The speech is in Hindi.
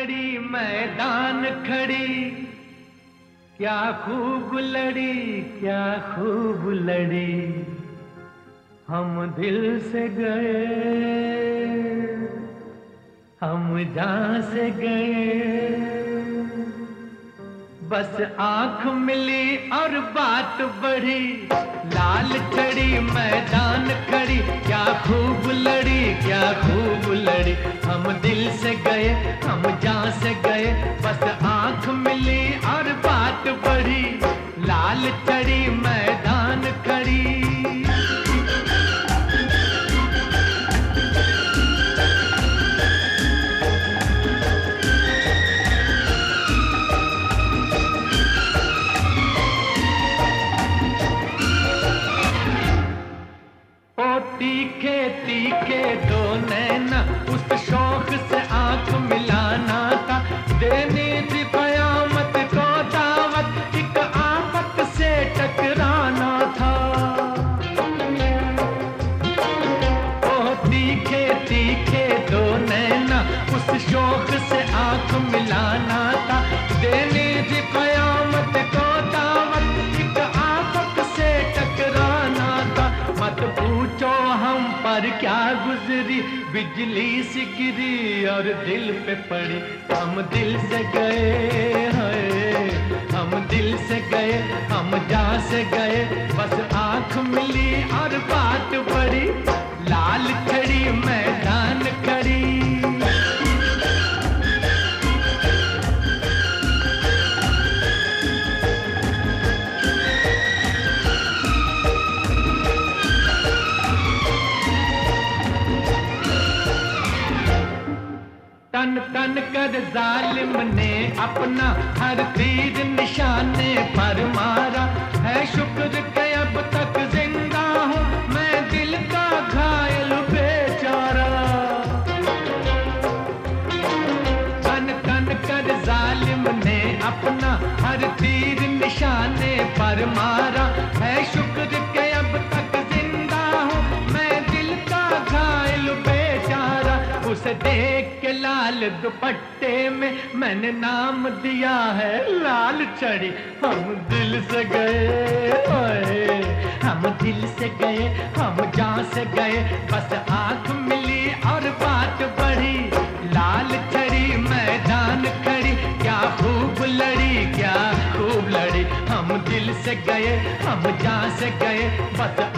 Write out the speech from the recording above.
मैदान खड़ी। क्या खूब लड़ी, क्या खूब लड़ी। हम दिल से गए, हम जहाँ से गए। बस आँख मिली और बात बढ़ी, लाल खड़ी मैदान खड़ी। क्या खूब लड़ी हम दिल से गए, हम जा से गए, बस आँख मिली और बात बढ़ी। लाल चढ़ी मैदान तीखे तीखे दो नैना, उस शौक से आँख मिलाना था। देने थी कयामत को दावत एक आफत से टकराना था। ओ तीखे तीखे दो नैना, उस शौक से आँख मिलाना पर क्या गुजरी? बिजली सी गिरी और दिल पे पड़ी। हम दिल से गए हम दिल से गए, हम जा से गए। बस आँख मिली और बात बड़ी तन तन कर जालिम ने अपना हर तीर निशाने पर मारा। है शुक्र के अब तक ज़िंदा हूँ, मैं दिल का घायल बेचारा। तन तन कर जालिम ने अपना हर तीर निशाने पर मारा। है शुक्र उसे देख के लाल दुपट्टे में मैंने नाम दिया है लाल चढ़ी हम दिल से गए, ओए। हम दिल से गए, हम जहाँ से गए। बस आँख मिली और बात बढ़ी। लाल चढ़ी मैदान खड़ी। क्या खूब लड़ी, क्या खूब लड़ी। हम दिल से गए, हम जहाँ से गए। बस